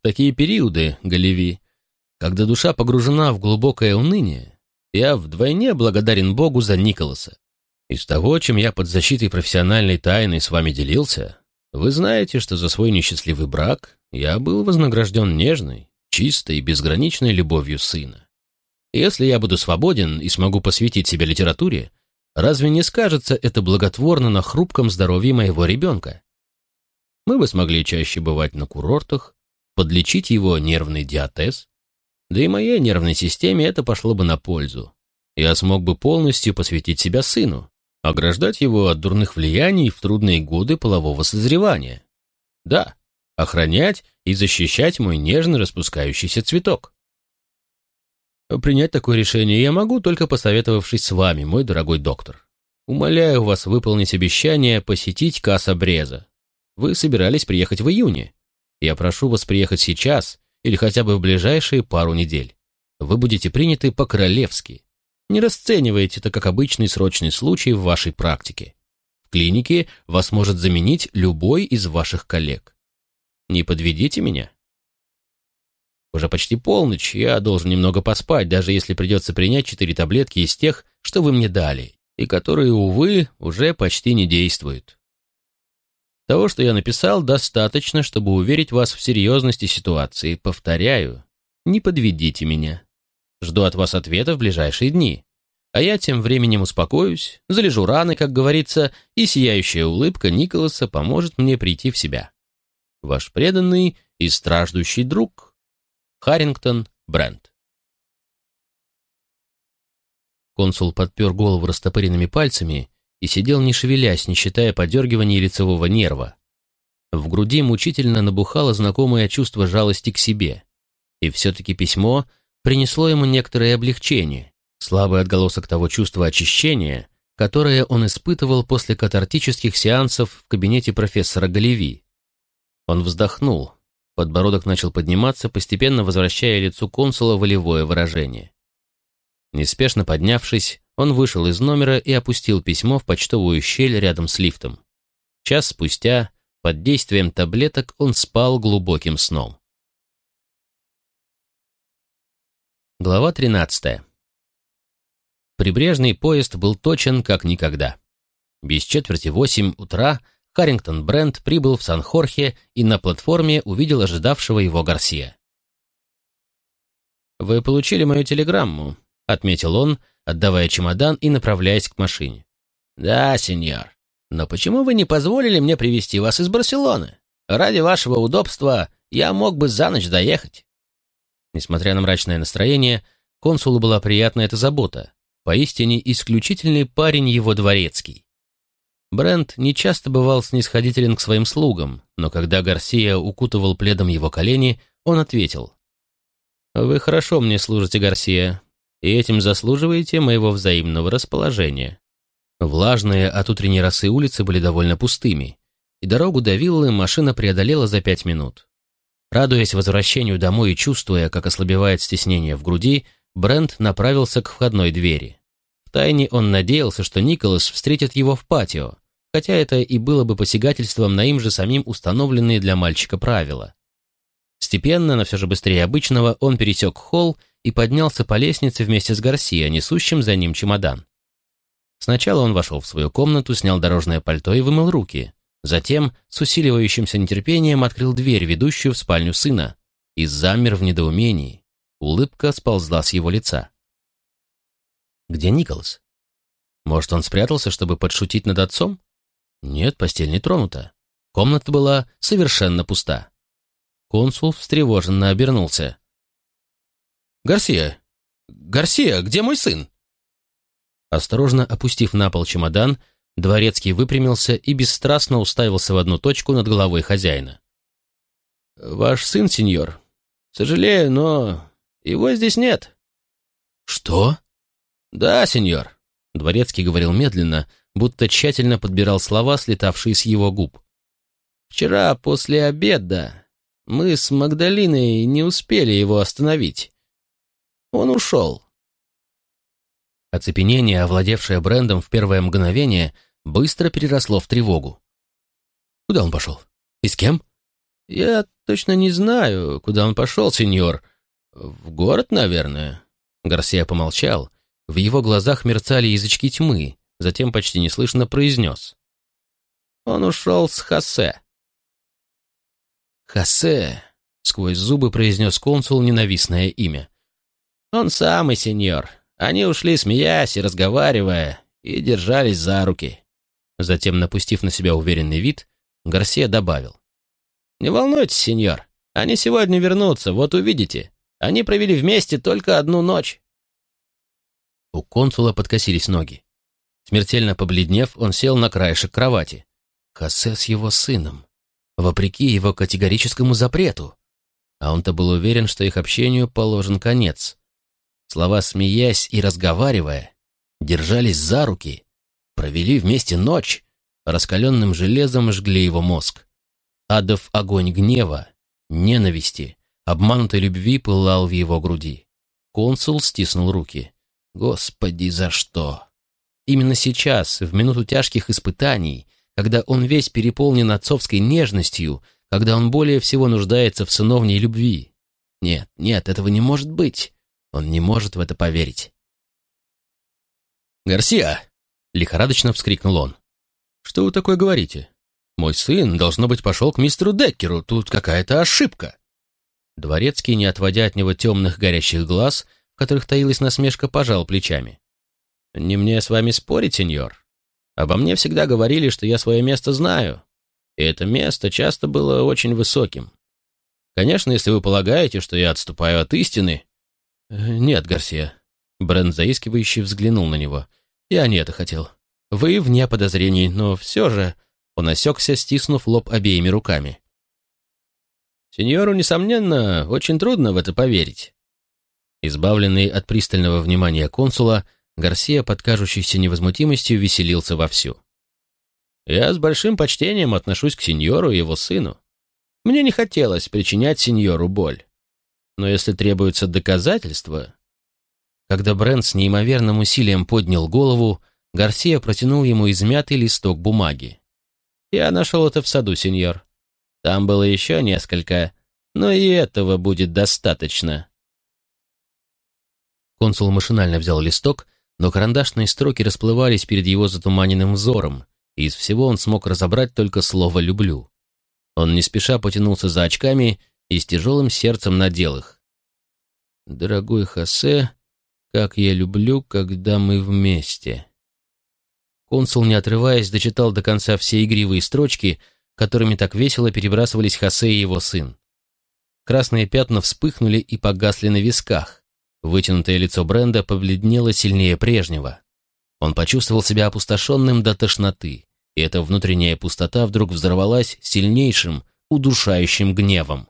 В такие периоды, Галеви, когда душа погружена в глубокое уныние, я вдвойне благодарен Богу за Николаса. Из того, чем я под защитой профессиональной тайны с вами делился, вы знаете, что за свой несчастливый брак я был вознагражден нежной, чистой и безграничной любовью сына. Если я буду свободен и смогу посвятить себя литературе, разве не скажется это благотворно на хрупком здоровье моего ребенка? Мы бы смогли чаще бывать на курортах, подлечить его нервный диатез, да и моей нервной системе это пошло бы на пользу. Я смог бы полностью посвятить себя сыну, ограждать его от дурных влияний в трудные годы полового созревания. Да, охранять и защищать мой нежно распускающийся цветок. Принять такое решение я могу, только посоветовавшись с вами, мой дорогой доктор. Умоляю вас выполнить обещание посетить Касса Бреза. Вы собирались приехать в июне. Я прошу вас приехать сейчас или хотя бы в ближайшие пару недель. Вы будете приняты по-королевски. Не расценивайте это как обычный срочный случай в вашей практике. В клинике вас может заменить любой из ваших коллег. Не подведите меня. Уже почти полночь, я должен немного поспать, даже если придется принять четыре таблетки из тех, что вы мне дали, и которые, увы, уже почти не действуют. Того, что я написал, достаточно, чтобы уверить вас в серьезности ситуации. Повторяю, не подведите меня. Жду от вас ответа в ближайшие дни. А я тем временем успокоюсь, залежу раны, как говорится, и сияющая улыбка Николаса поможет мне прийти в себя. Ваш преданный и страждущий друг Харрингтон Брент. Консул подпер голову растопыренными пальцами и сидел не шевелясь, не считая подергивания лицевого нерва. В груди мучительно набухало знакомое чувство жалости к себе. И все-таки письмо принесло ему некоторое облегчение, слабый отголосок того чувства очищения, которое он испытывал после катартических сеансов в кабинете профессора Галеви. Он вздохнул, Подбородок начал подниматься, постепенно возвращая лицу консула волевое выражение. Неспешно поднявшись, он вышел из номера и опустил письмо в почтовую щель рядом с лифтом. Час спустя, под действием таблеток, он спал глубоким сном. Глава 13. Прибрежный поезд был точен как никогда. Без четверти восемь утра Харрингтон Брент прибыл в Сан-Хорхе и на платформе увидел ожидавшего его Гарсия. «Вы получили мою телеграмму», — отметил он, отдавая чемодан и направляясь к машине. «Да, сеньор. Но почему вы не позволили мне привести вас из Барселоны? Ради вашего удобства я мог бы за ночь доехать». Несмотря на мрачное настроение, консулу была приятна эта забота. Поистине исключительный парень его дворецкий. Брент нечасто бывал снисходителен к своим слугам, но когда Гарсия укутывал пледом его колени, он ответил. «Вы хорошо мне служите, Гарсия, и этим заслуживаете моего взаимного расположения». Влажные от утренней росы улицы были довольно пустыми, и дорогу до виллы машина преодолела за пять минут. Радуясь возвращению домой и чувствуя, как ослабевает стеснение в груди, Брент направился к входной двери. Втайне он надеялся, что Николас встретит его в патио, хотя это и было бы посягательством на им же самим установленные для мальчика правила. Степенно, но все же быстрее обычного, он пересек холл и поднялся по лестнице вместе с Гарсиа, несущим за ним чемодан. Сначала он вошел в свою комнату, снял дорожное пальто и вымыл руки. Затем, с усиливающимся нетерпением, открыл дверь, ведущую в спальню сына, и замер в недоумении. Улыбка сползла с его лица. «Где Николас? Может, он спрятался, чтобы подшутить над отцом?» Нет, постель не тронута. Комната была совершенно пуста. Консул встревоженно обернулся. «Гарсия! Гарсия, где мой сын?» Осторожно опустив на пол чемодан, Дворецкий выпрямился и бесстрастно уставился в одну точку над головой хозяина. «Ваш сын, сеньор. Сожалею, но его здесь нет». «Что?» «Да, сеньор», — Дворецкий говорил медленно, будто тщательно подбирал слова, слетавшие с его губ. «Вчера после обеда мы с Магдалиной не успели его остановить. Он ушел». Оцепенение, овладевшее брендом в первое мгновение, быстро переросло в тревогу. «Куда он пошел? И с кем?» «Я точно не знаю, куда он пошел, сеньор. В город, наверное». Гарсия помолчал. В его глазах мерцали язычки тьмы, затем почти неслышно произнес. «Он ушел с Хосе». «Хосе», — сквозь зубы произнес консул ненавистное имя. «Он самый, сеньор. Они ушли, смеясь и разговаривая, и держались за руки». Затем, напустив на себя уверенный вид, Гарсия добавил. «Не волнуйтесь, сеньор. Они сегодня вернутся, вот увидите. Они провели вместе только одну ночь». У консула подкосились ноги. Смертельно побледнев, он сел на краешек кровати. Хосе с его сыном. Вопреки его категорическому запрету. А он-то был уверен, что их общению положен конец. Слова смеясь и разговаривая, держались за руки, провели вместе ночь, раскаленным железом жгли его мозг. Адов огонь гнева, ненависти, обманутой любви пылал в его груди. Консул стиснул руки. Господи, за что? Именно сейчас, в минуту тяжких испытаний, когда он весь переполнен отцовской нежностью, когда он более всего нуждается в сыновней любви. Нет, нет, этого не может быть. Он не может в это поверить. «Гарсия!» — лихорадочно вскрикнул он. «Что вы такое говорите? Мой сын, должно быть, пошел к мистеру Деккеру. Тут какая-то ошибка». Дворецкий, не отводя от него темных горящих глаз, в которых таилась насмешка, пожал плечами. «Не мне с вами спорить, сеньор. Обо мне всегда говорили, что я свое место знаю, и это место часто было очень высоким. Конечно, если вы полагаете, что я отступаю от истины...» «Нет, Гарсия». Брент заискивающий взглянул на него. «Я не это хотел. Вы вне подозрений, но все же...» Он осекся, стиснув лоб обеими руками. «Сеньору, несомненно, очень трудно в это поверить». Избавленный от пристального внимания консула, Гарсия под кажущейся невозмутимостью веселился вовсю. «Я с большим почтением отношусь к сеньору и его сыну. Мне не хотелось причинять сеньору боль. Но если требуются доказательства...» Когда Брент с неимоверным усилием поднял голову, Гарсия протянул ему измятый листок бумаги. Я нашел это в саду, сеньор. Там было еще несколько, но и этого будет достаточно. Консул машинально взял листок, но карандашные строки расплывались перед его затуманенным взором, и из всего он смог разобрать только слово «люблю». Он не спеша потянулся за очками и с тяжелым сердцем надел их. «Дорогой Хосе, как я люблю, когда мы вместе». Консул, не отрываясь, дочитал до конца все игривые строчки, которыми так весело перебрасывались Хосе и его сын. Красные пятна вспыхнули и погасли на висках. Вытянутое лицо Бренда побледнело сильнее прежнего. Он почувствовал себя опустошенным до тошноты, и эта внутренняя пустота вдруг взорвалась сильнейшим, удушающим гневом.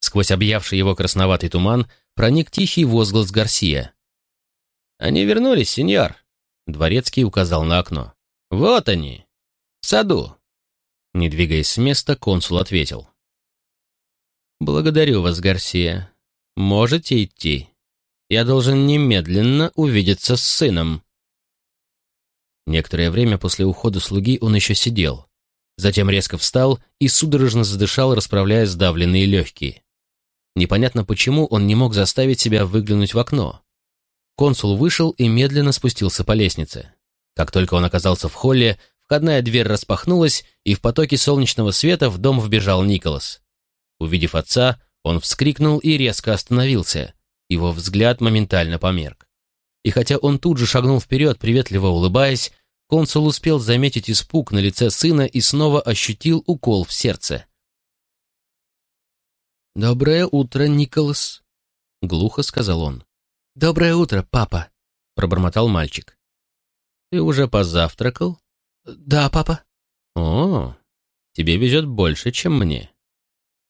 Сквозь объявший его красноватый туман проник тихий возглас Гарсия. «Они вернулись, сеньор!» Дворецкий указал на окно. «Вот они! В саду!» Не двигаясь с места, консул ответил. «Благодарю вас, Гарсия. Можете идти. Я должен немедленно увидеться с сыном». Некоторое время после ухода слуги он еще сидел. Затем резко встал и судорожно задышал, расправляя сдавленные легкие. Непонятно почему он не мог заставить себя выглянуть в окно. Консул вышел и медленно спустился по лестнице. Как только он оказался в холле, входная дверь распахнулась, и в потоке солнечного света в дом вбежал Николас. Увидев отца, он вскрикнул и резко остановился. Его взгляд моментально померк. И хотя он тут же шагнул вперед, приветливо улыбаясь, консул успел заметить испуг на лице сына и снова ощутил укол в сердце. «Доброе утро, Николас», — глухо сказал он. «Доброе утро, папа», — пробормотал мальчик. «Ты уже позавтракал?» «Да, папа». «О, тебе везет больше, чем мне.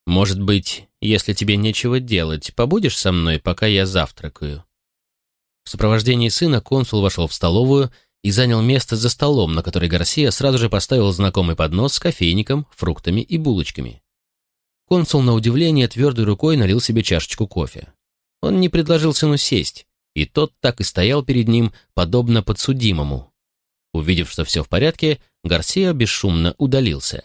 Может быть, если тебе нечего делать, побудешь со мной, пока я завтракаю?» В сопровождении сына консул вошел в столовую и занял место за столом, на который Гарсия сразу же поставил знакомый поднос с кофейником, фруктами и булочками. Консул, на удивление, твердой рукой налил себе чашечку кофе. Он не предложил сыну сесть, и тот так и стоял перед ним, подобно подсудимому. Увидев, что все в порядке, Гарсия бесшумно удалился.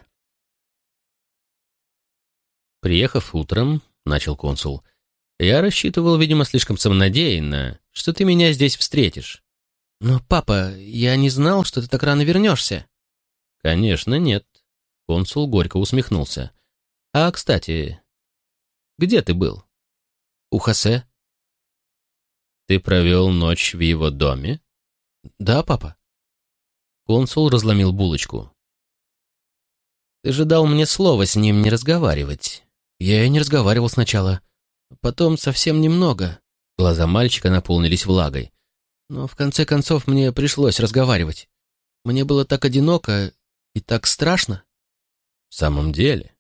Приехав утром, — начал консул, — я рассчитывал, видимо, слишком самонадеянно, что ты меня здесь встретишь. Но, папа, я не знал, что ты так рано вернешься. Конечно, нет. Консул горько усмехнулся. А, кстати, где ты был? У Хосе. Ты провел ночь в его доме? Да, папа. Консул разломил булочку. Ты же дал мне слово с ним не разговаривать. Я и не разговаривал сначала. Потом совсем немного. Глаза мальчика наполнились влагой. Но в конце концов мне пришлось разговаривать. Мне было так одиноко и так страшно. В самом деле?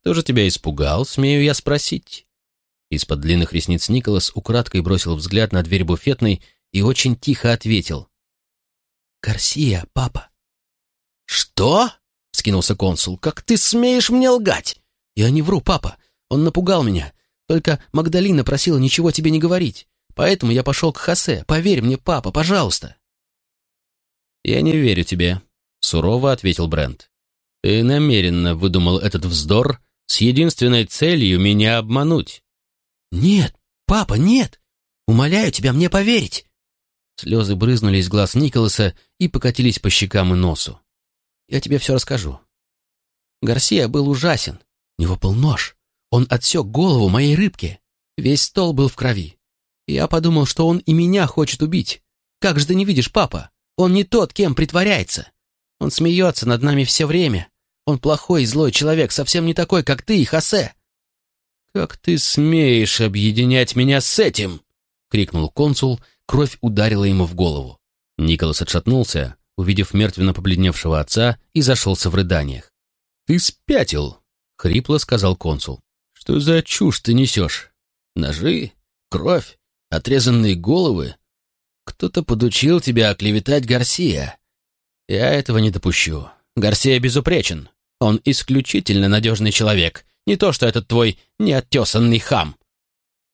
Кто же тебя испугал, смею я спросить? Из-под длинных ресниц Николас украдкой бросил взгляд на дверь буфетной и очень тихо ответил. «Гарсия, папа». «Что?» — вскинулся консул. «Как ты смеешь мне лгать?» «Я не вру, папа. Он напугал меня. Только Магдалина просила ничего тебе не говорить. Поэтому я пошел к Хосе. Поверь мне, папа, пожалуйста». «Я не верю тебе», — сурово ответил Брент. «Ты намеренно выдумал этот вздор с единственной целью меня обмануть». «Нет, папа, нет! Умоляю тебя мне поверить!» Слезы брызнули из глаз Николаса и покатились по щекам и носу. «Я тебе все расскажу. Гарсия был ужасен. Него был нож. Он отсек голову моей рыбке. Весь стол был в крови. Я подумал, что он и меня хочет убить. Как же ты не видишь, папа? Он не тот, кем притворяется. Он смеется над нами все время. Он плохой и злой человек, совсем не такой, как ты и Хосе. «Как ты смеешь объединять меня с этим?» — крикнул консул, кровь ударила ему в голову. Николас отшатнулся, увидев мертвенно побледневшего отца, и зашелся в рыданиях. «Ты спятил!» — хрипло сказал консул. «Что за чушь ты несешь? Ножи? Кровь? Отрезанные головы? Кто-то подучил тебя оклеветать Гарсия. Я этого не допущу. Гарсия безупречен. Он исключительно надежный человек. Не то, что этот твой неоттесанный хам.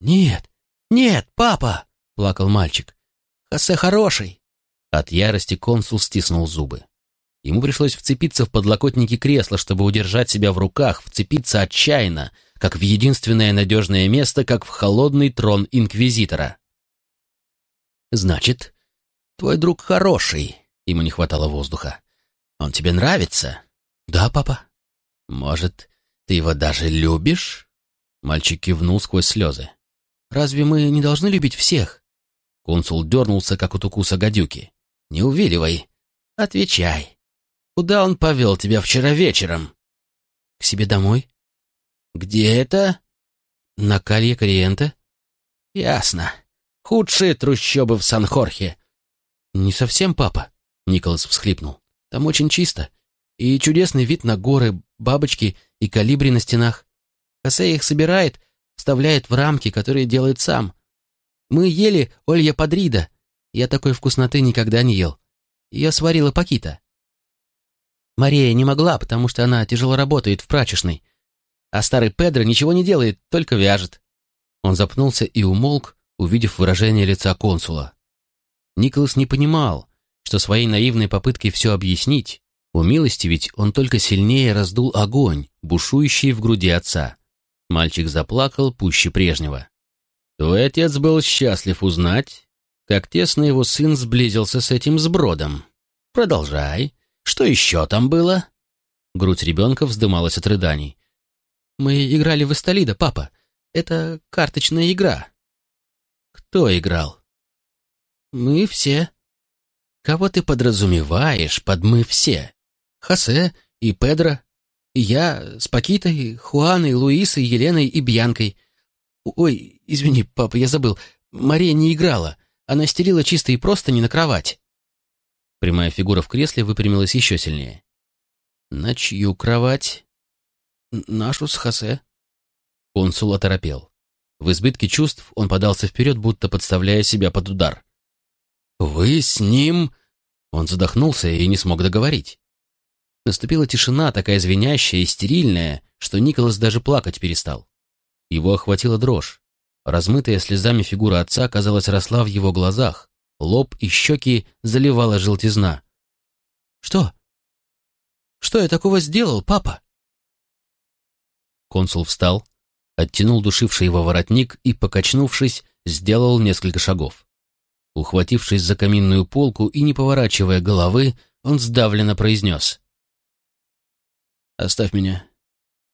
«Нет, нет, папа!» — плакал мальчик. «Хосе хороший!» От ярости консул стиснул зубы. Ему пришлось вцепиться в подлокотники кресла, чтобы удержать себя в руках, вцепиться отчаянно, как в единственное надежное место, как в холодный трон инквизитора. «Значит, твой друг хороший», — ему не хватало воздуха. «Он тебе нравится?» «Да, папа». «Может, ты его даже любишь?» Мальчик кивнул сквозь слезы. «Разве мы не должны любить всех?» Консул дернулся, как от укуса гадюки. «Не увиливай. Отвечай. Куда он повел тебя вчера вечером?» «К себе домой». «Где это?» «На Калье Кориента». «Ясно. Худшие трущобы в Сан-Хорхе». «Не совсем, папа», — Николас всхлипнул. «Там очень чисто. И чудесный вид на горы, бабочки и калибри на стенах. Хосе их собирает, вставляет в рамки, которые делает сам. Мы ели Олья Падрида. Я такой вкусноты никогда не ел. Ее сварила Пакита. Мария не могла, потому что она тяжело работает в прачечной. А старый Педро ничего не делает, только вяжет. Он запнулся и умолк, увидев выражение лица консула. Николас не понимал, что своей наивной попыткой все объяснить, у милости ведь он только сильнее раздул огонь, бушующий в груди отца. Мальчик заплакал пуще прежнего. Твой отец был счастлив узнать, как тесно его сын сблизился с этим сбродом. Продолжай. Что еще там было?» Грудь ребенка вздымалась от рыданий. «Мы играли в Эстолида, папа. Это карточная игра». «Кто играл?» «Мы все». «Кого ты подразумеваешь под «мы все»?» «Хосе и Педро. И я с Пакитой, Хуаной, Луисой, Еленой и Бьянкой. Ой, извини, папа, я забыл. Мария не играла. Она стелила чистые простыни на кровать». Прямая фигура в кресле выпрямилась еще сильнее. «На чью кровать?» «Нашу с Хосе». Консул оторопел. В избытке чувств он подался вперед, будто подставляя себя под удар. «Вы с ним...» Он задохнулся и не смог договорить. Наступила тишина, такая звенящая и стерильная, что Николас даже плакать перестал. Его охватила дрожь. Размытая слезами фигура отца, казалось, росла в его глазах, Лоб и щеки заливала желтизна. «Что? Что я такого сделал, папа?» Консул встал, оттянул душивший его воротник и, покачнувшись, сделал несколько шагов. Ухватившись за каминную полку и не поворачивая головы, он сдавленно произнес. «Оставь меня.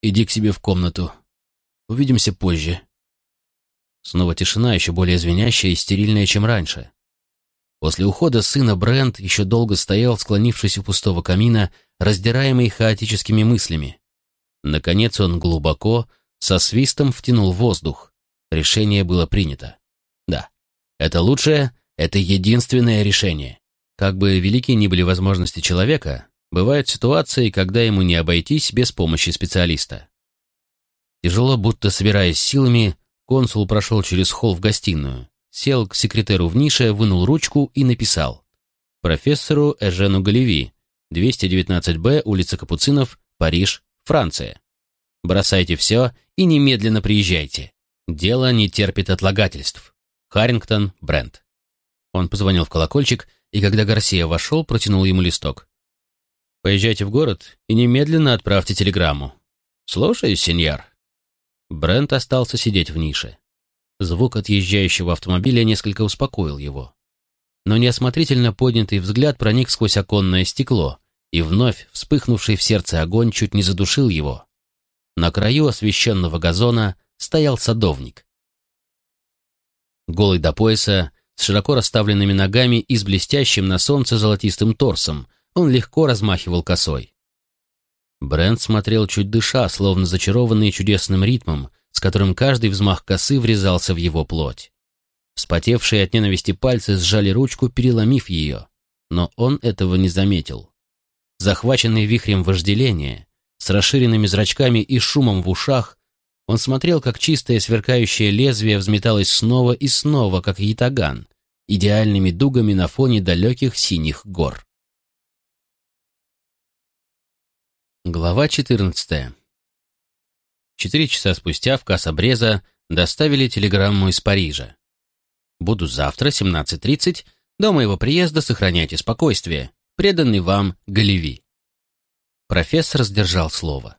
Иди к себе в комнату. Увидимся позже». Снова тишина, еще более звенящая и стерильная, чем раньше. После ухода сына Брент еще долго стоял, склонившись у пустого камина, раздираемый хаотическими мыслями. Наконец он глубоко, со свистом втянул воздух. Решение было принято. Да, это лучшее, это единственное решение. Как бы велики ни были возможности человека, бывают ситуации, когда ему не обойтись без помощи специалиста. Тяжело, будто собираясь силами, консул прошел через холл в гостиную сел к секретеру в нише, вынул ручку и написал. Профессору Эжену Галеви, 219-Б, улица Капуцинов, Париж, Франция. Бросайте все и немедленно приезжайте. Дело не терпит отлагательств. Харрингтон, Брент. Он позвонил в колокольчик, и когда Гарсия вошел, протянул ему листок. «Поезжайте в город и немедленно отправьте телеграмму». «Слушаюсь, сеньор». Брент остался сидеть в нише. Звук отъезжающего автомобиля несколько успокоил его. Но неосмотрительно поднятый взгляд проник сквозь оконное стекло, и вновь вспыхнувший в сердце огонь чуть не задушил его. На краю освещенного газона стоял садовник. Голый до пояса, с широко расставленными ногами и с блестящим на солнце золотистым торсом, он легко размахивал косой. Брент смотрел чуть дыша, словно зачарованный чудесным ритмом, с которым каждый взмах косы врезался в его плоть. Вспотевшие от ненависти пальцы сжали ручку, переломив ее, но он этого не заметил. Захваченный вихрем вожделения, с расширенными зрачками и шумом в ушах, он смотрел, как чистое сверкающее лезвие взметалось снова и снова, как ятаган, идеальными дугами на фоне далеких синих гор. Глава четырнадцатая. Четыре часа спустя в Касабреза доставили телеграмму из Парижа. «Буду завтра, 17.30. До моего приезда сохраняйте спокойствие. Преданный вам Галеви». Профессор сдержал слово.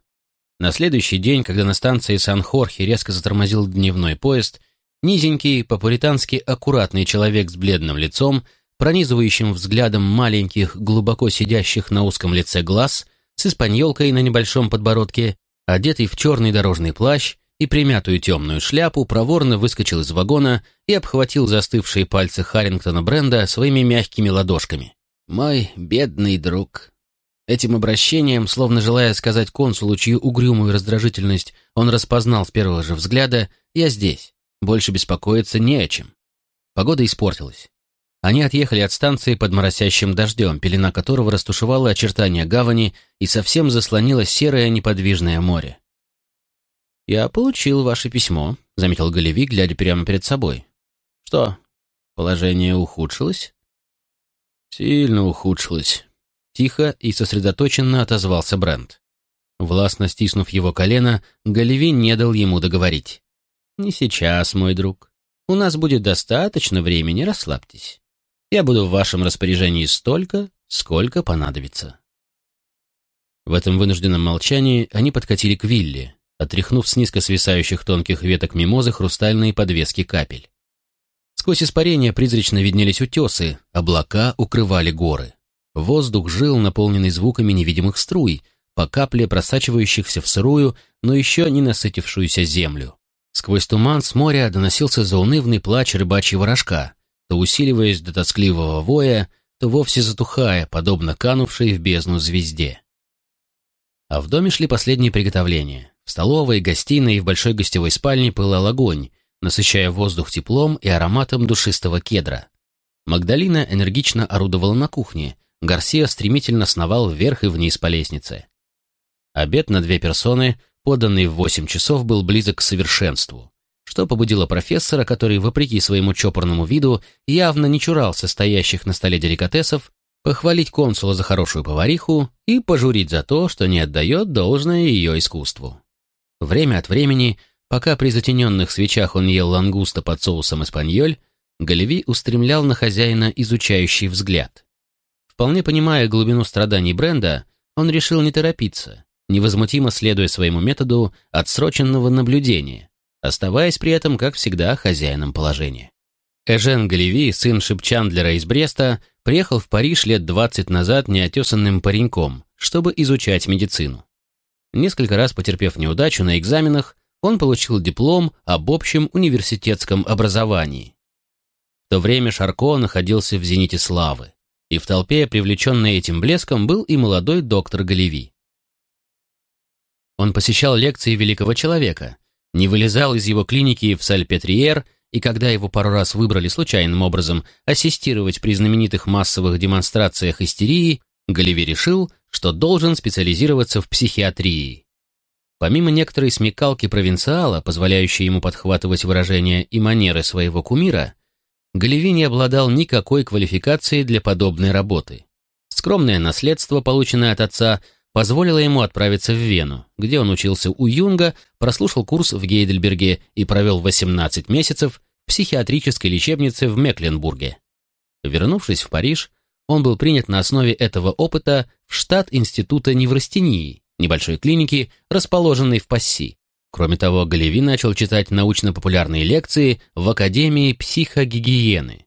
На следующий день, когда на станции Сан-Хорхе резко затормозил дневной поезд, низенький, по-пуритански аккуратный человек с бледным лицом, пронизывающим взглядом маленьких, глубоко сидящих на узком лице глаз, с испаньолкой на небольшом подбородке, одетый в черный дорожный плащ и примятую темную шляпу, проворно выскочил из вагона и обхватил застывшие пальцы Харрингтона Бренда своими мягкими ладошками. «Мой бедный друг». Этим обращением, словно желая сказать консулу, чью угрюмую раздражительность он распознал с первого же взгляда, «Я здесь. Больше беспокоиться не о чем». Погода испортилась. Они отъехали от станции под моросящим дождем, пелена которого растушевала очертания гавани и совсем заслонила серое неподвижное море. «Я получил ваше письмо», — заметил Галеви, глядя прямо перед собой. «Что, положение ухудшилось?» «Сильно ухудшилось», — тихо и сосредоточенно отозвался Брент. Властно стиснув его колено, Галеви не дал ему договорить. «Не сейчас, мой друг. У нас будет достаточно времени, расслабьтесь. Я буду в вашем распоряжении столько, сколько понадобится». В этом вынужденном молчании они подкатили к вилле, отряхнув с низко свисающих тонких веток мимозы хрустальные подвески капель. Сквозь испарения призрачно виднелись утесы, облака укрывали горы. Воздух жил, наполненный звуками невидимых струй, по капле просачивающихся в сырую, но еще не насытившуюся землю. Сквозь туман с моря доносился заунывный плач рыбачьего рожка, то усиливаясь до тоскливого воя, то вовсе затухая, подобно канувшей в бездну звезде. А в доме шли последние приготовления. В столовой, гостиной и в большой гостевой спальне пылал огонь, насыщая воздух теплом и ароматом душистого кедра. Магдалина энергично орудовала на кухне, Гарсия стремительно сновал вверх и вниз по лестнице. Обед на две персоны, поданный в восемь часов, был близок к совершенству что побудило профессора, который, вопреки своему чопорному виду, явно не чурался стоящих на столе деликатесов, похвалить консула за хорошую повариху и пожурить за то, что не отдает должное ее искусству. Время от времени, пока при затененных свечах он ел лангуста под соусом испаньоль, Галеви устремлял на хозяина изучающий взгляд. Вполне понимая глубину страданий Бренда, он решил не торопиться, невозмутимо следуя своему методу отсроченного наблюдения, оставаясь при этом, как всегда, хозяином положения. Эжен Галеви, сын шипчандлера из Бреста, приехал в Париж лет 20 назад неотесанным пареньком, чтобы изучать медицину. Несколько раз потерпев неудачу на экзаменах, он получил диплом об общем университетском образовании. В то время Шарко находился в зените славы, и в толпе, привлеченной этим блеском, был и молодой доктор Галеви. Он посещал лекции великого человека, не вылезал из его клиники в Сальпетриер, и когда его пару раз выбрали случайным образом ассистировать при знаменитых массовых демонстрациях истерии, Галеви решил, что должен специализироваться в психиатрии. Помимо некоторой смекалки провинциала, позволяющей ему подхватывать выражения и манеры своего кумира, Галеви не обладал никакой квалификацией для подобной работы. Скромное наследство, полученное от отца, позволило ему отправиться в Вену, где он учился у Юнга, прослушал курс в Гейдельберге и провел 18 месяцев в психиатрической лечебнице в Мекленбурге. Вернувшись в Париж, он был принят на основе этого опыта в штат Института неврастении, небольшой клиники, расположенной в Пасси. Кроме того, Галеви начал читать научно-популярные лекции в Академии психогигиены.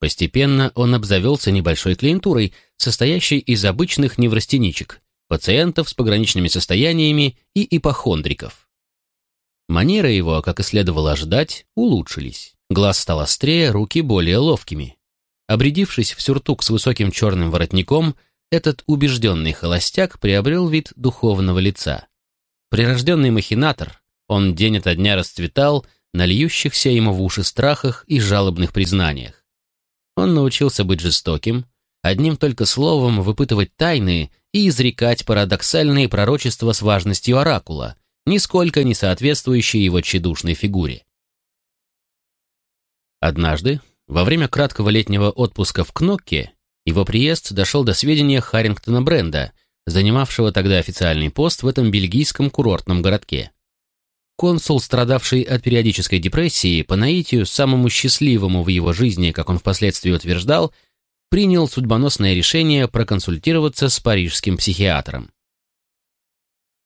Постепенно он обзавелся небольшой клиентурой, состоящей из обычных неврастеничек, пациентов с пограничными состояниями и ипохондриков. Манеры его, как и следовало ожидать, улучшились. Глаз стал острее, руки более ловкими. Обрядившись в сюртук с высоким черным воротником, этот убежденный холостяк приобрел вид духовного лица. Прирожденный махинатор, он день ото дня расцветал на льющихся ему в уши страхах и жалобных признаниях. Он научился быть жестоким, одним только словом выпытывать тайны и изрекать парадоксальные пророчества с важностью оракула, нисколько не соответствующие его тщедушной фигуре. Однажды, во время краткого летнего отпуска в Кнокке, его приезд дошел до сведения Харрингтона Бренда, занимавшего тогда официальный пост в этом бельгийском курортном городке. Консул, страдавший от периодической депрессии, по наитию самому счастливому в его жизни, как он впоследствии утверждал, принял судьбоносное решение проконсультироваться с парижским психиатром.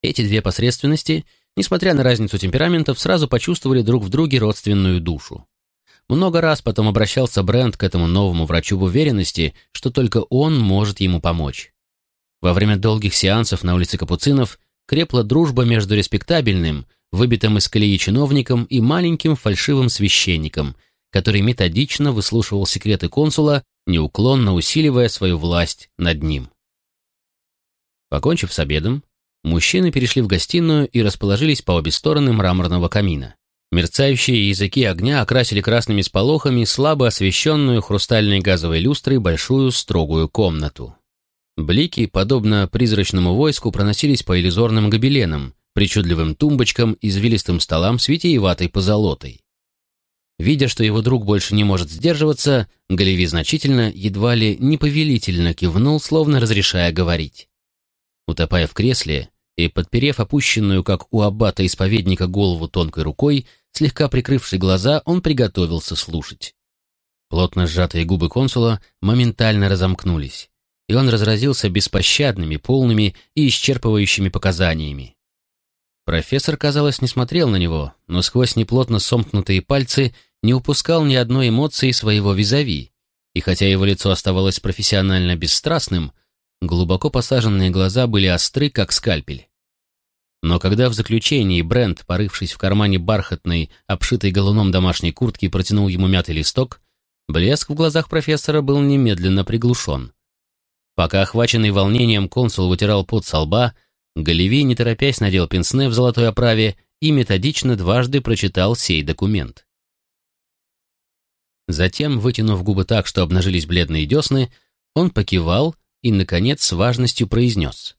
Эти две посредственности, несмотря на разницу темпераментов, сразу почувствовали друг в друге родственную душу. Много раз потом обращался Брент к этому новому врачу в уверенности, что только он может ему помочь. Во время долгих сеансов на улице Капуцинов крепла дружба между респектабельным, выбитым из колеи чиновником и маленьким фальшивым священником, который методично выслушивал секреты консула неуклонно усиливая свою власть над ним. Покончив с обедом, мужчины перешли в гостиную и расположились по обе стороны мраморного камина. Мерцающие языки огня окрасили красными сполохами слабо освещенную хрустальной газовой люстрой большую строгую комнату. Блики, подобно призрачному войску, проносились по иллюзорным гобеленам, причудливым тумбочкам, извилистым столам с витиеватой позолотой. Видя, что его друг больше не может сдерживаться, Галеви значительно, едва ли неповелительно кивнул, словно разрешая говорить. Утопая в кресле и подперев опущенную, как у аббата-исповедника, голову тонкой рукой, слегка прикрывший глаза, он приготовился слушать. Плотно сжатые губы консула моментально разомкнулись, и он разразился беспощадными, полными и исчерпывающими показаниями. Профессор, казалось, не смотрел на него, но сквозь неплотно сомкнутые пальцы не упускал ни одной эмоции своего визави, и хотя его лицо оставалось профессионально бесстрастным, глубоко посаженные глаза были остры, как скальпель. Но когда в заключении Брент, порывшись в кармане бархатной, обшитой галуном домашней куртки, протянул ему мятый листок, блеск в глазах профессора был немедленно приглушен. Пока охваченный волнением консул вытирал пот со лба, Галеви, не торопясь, надел пенсне в золотой оправе и методично дважды прочитал сей документ. Затем, вытянув губы так, что обнажились бледные десны, он покивал и, наконец, с важностью произнес.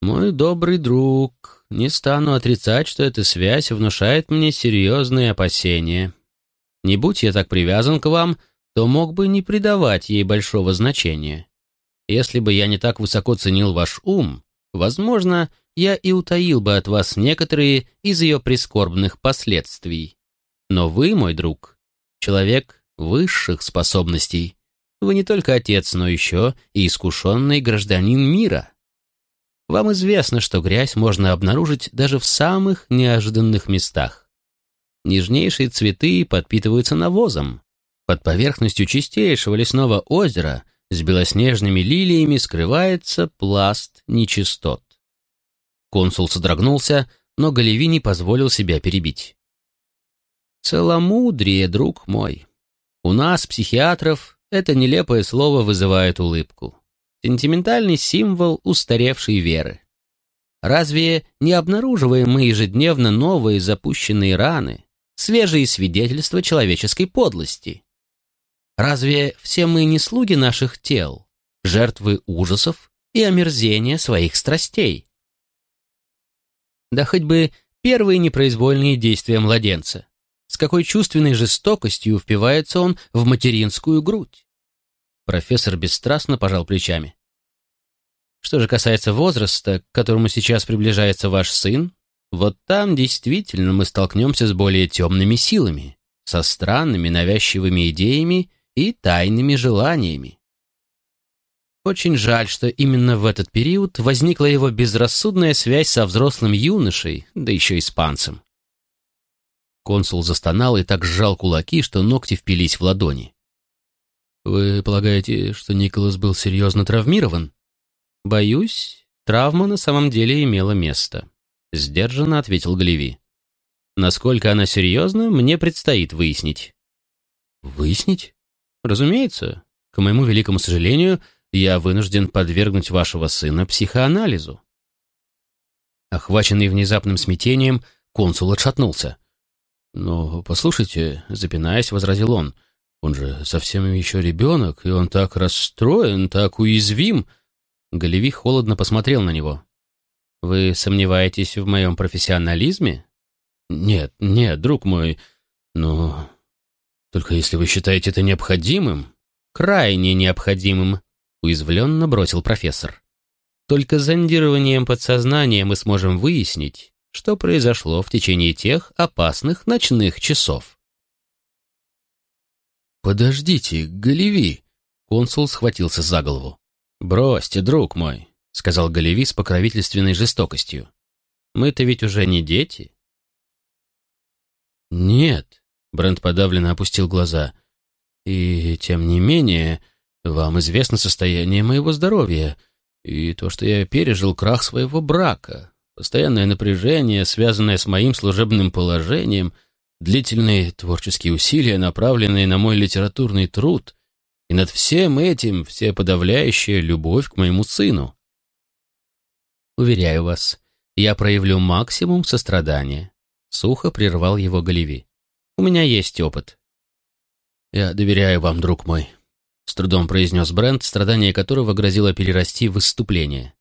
«Мой добрый друг, не стану отрицать, что эта связь внушает мне серьезные опасения. Не будь я так привязан к вам, то мог бы не придавать ей большого значения. Если бы я не так высоко ценил ваш ум, возможно, я и утаил бы от вас некоторые из ее прискорбных последствий. Но вы, мой друг, человек высших способностей. Вы не только отец, но еще и искушенный гражданин мира. Вам известно, что грязь можно обнаружить даже в самых неожиданных местах. Нежнейшие цветы подпитываются навозом. Под поверхностью чистейшего лесного озера с белоснежными лилиями скрывается пласт нечистот. Консул содрогнулся, но Галеви не позволил себя перебить. «Целомудрие, друг мой. У нас, психиатров, это нелепое слово вызывает улыбку. Сентиментальный символ устаревшей веры. Разве не обнаруживаем мы ежедневно новые запущенные раны, свежие свидетельства человеческой подлости? Разве все мы не слуги наших тел, жертвы ужасов и омерзения своих страстей? Да хоть бы первые непроизвольные действия младенца. С какой чувственной жестокостью впивается он в материнскую грудь? Профессор бесстрастно пожал плечами. Что же касается возраста, к которому сейчас приближается ваш сын, вот там действительно мы столкнемся с более темными силами, со странными навязчивыми идеями и тайными желаниями. Очень жаль, что именно в этот период возникла его безрассудная связь со взрослым юношей, да еще испанцем. Консул застонал и так сжал кулаки, что ногти впились в ладони. «Вы полагаете, что Николас был серьезно травмирован?» «Боюсь, травма на самом деле имела место», — сдержанно ответил Галеви. «Насколько она серьезна, мне предстоит выяснить». «Выяснить?» «Разумеется. К моему великому сожалению, я вынужден подвергнуть вашего сына психоанализу». Охваченный внезапным смятением, консул отшатнулся. «Но, послушайте», — запинаясь, возразил он, — он же совсем еще ребенок, и он так расстроен, так уязвим. Галеви холодно посмотрел на него. «Вы сомневаетесь в моем профессионализме?» «Нет, нет, друг мой, но... Только если вы считаете это необходимым...» «Крайне необходимым», — уязвленно бросил профессор. «Только зондированием подсознания мы сможем выяснить, что произошло в течение тех опасных ночных часов». «Подождите, Галеви!» Консул схватился за голову. «Бросьте, друг мой», — сказал Галеви с покровительственной жестокостью. «Мы-то ведь уже не дети». «Нет», — Брент подавленно опустил глаза. «И тем не менее, вам известно состояние моего здоровья и то, что я пережил крах своего брака, постоянное напряжение, связанное с моим служебным положением — длительные творческие усилия, направленные на мой литературный труд, и над всем этим все подавляющая любовь к моему сыну. Уверяю вас, я проявлю максимум сострадания. Сухо прервал его Галеви. У меня есть опыт. Я доверяю вам, друг мой, с трудом произнес Брент, страдание которого грозило перерасти в выступление.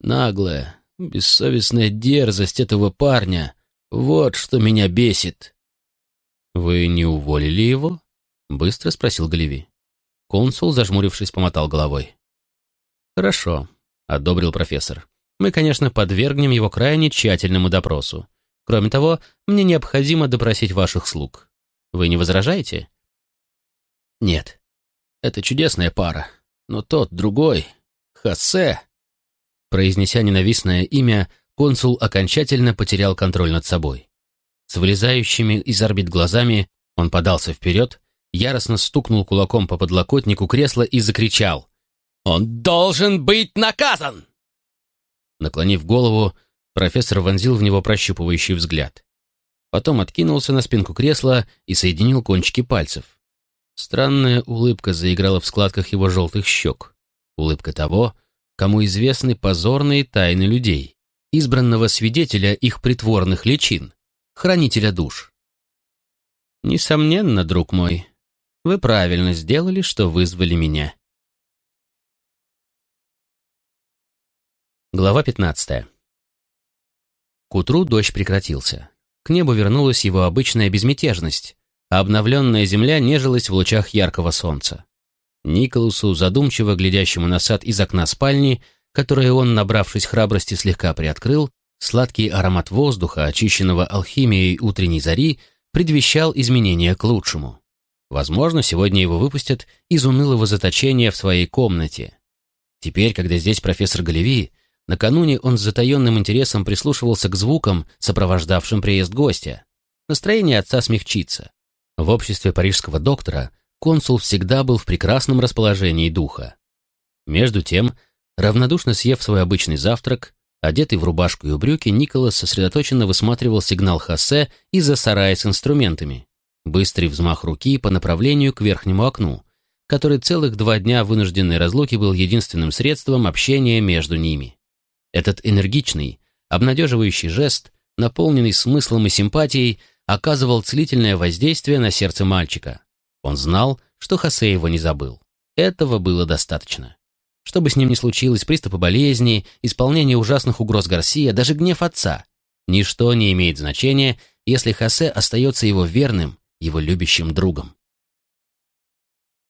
Наглая, бессовестная дерзость этого парня — вот что меня бесит. «Вы не уволили его?» — быстро спросил Галеви. Консул, зажмурившись, помотал головой. «Хорошо», — одобрил профессор. «Мы, конечно, подвергнем его крайне тщательному допросу. Кроме того, мне необходимо допросить ваших слуг. Вы не возражаете?» «Нет. Это чудесная пара. Но тот, другой, Хосе...» Произнеся ненавистное имя, консул окончательно потерял контроль над собой. С вылезающими из орбит глазами он подался вперед, яростно стукнул кулаком по подлокотнику кресла и закричал. «Он должен быть наказан!» Наклонив голову, профессор вонзил в него прощупывающий взгляд. Потом откинулся на спинку кресла и соединил кончики пальцев. Странная улыбка заиграла в складках его желтых щек. Улыбка того, кому известны позорные тайны людей, избранного свидетеля их притворных личин хранителя душ. Несомненно, друг мой, вы правильно сделали, что вызвали меня. Глава 15. К утру дождь прекратился. К небу вернулась его обычная безмятежность, а обновленная земля нежилась в лучах яркого солнца. Николасу, задумчиво глядящему на сад из окна спальни, которое он, набравшись храбрости, слегка приоткрыл, Сладкий аромат воздуха, очищенного алхимией утренней зари, предвещал изменения к лучшему. Возможно, сегодня его выпустят из унылого заточения в своей комнате. Теперь, когда здесь профессор Галеви, Накануне он с затаенным интересом прислушивался к звукам, сопровождавшим приезд гостя. Настроение отца смягчится. В обществе парижского доктора консул всегда был в прекрасном расположении духа. Между тем, равнодушно съев свой обычный завтрак, одетый в рубашку и брюки, Николас сосредоточенно высматривал сигнал Хосе из-за сарая с инструментами. Быстрый взмах руки по направлению к верхнему окну, который целых два дня вынужденной разлуки был единственным средством общения между ними. Этот энергичный, обнадеживающий жест, наполненный смыслом и симпатией, оказывал целительное воздействие на сердце мальчика. Он знал, что Хосе его не забыл. Этого было достаточно. Что бы с ним ни случилось, приступы болезни, исполнение ужасных угроз Гарсия, даже гнев отца, ничто не имеет значения, если Хосе остается его верным, его любящим другом.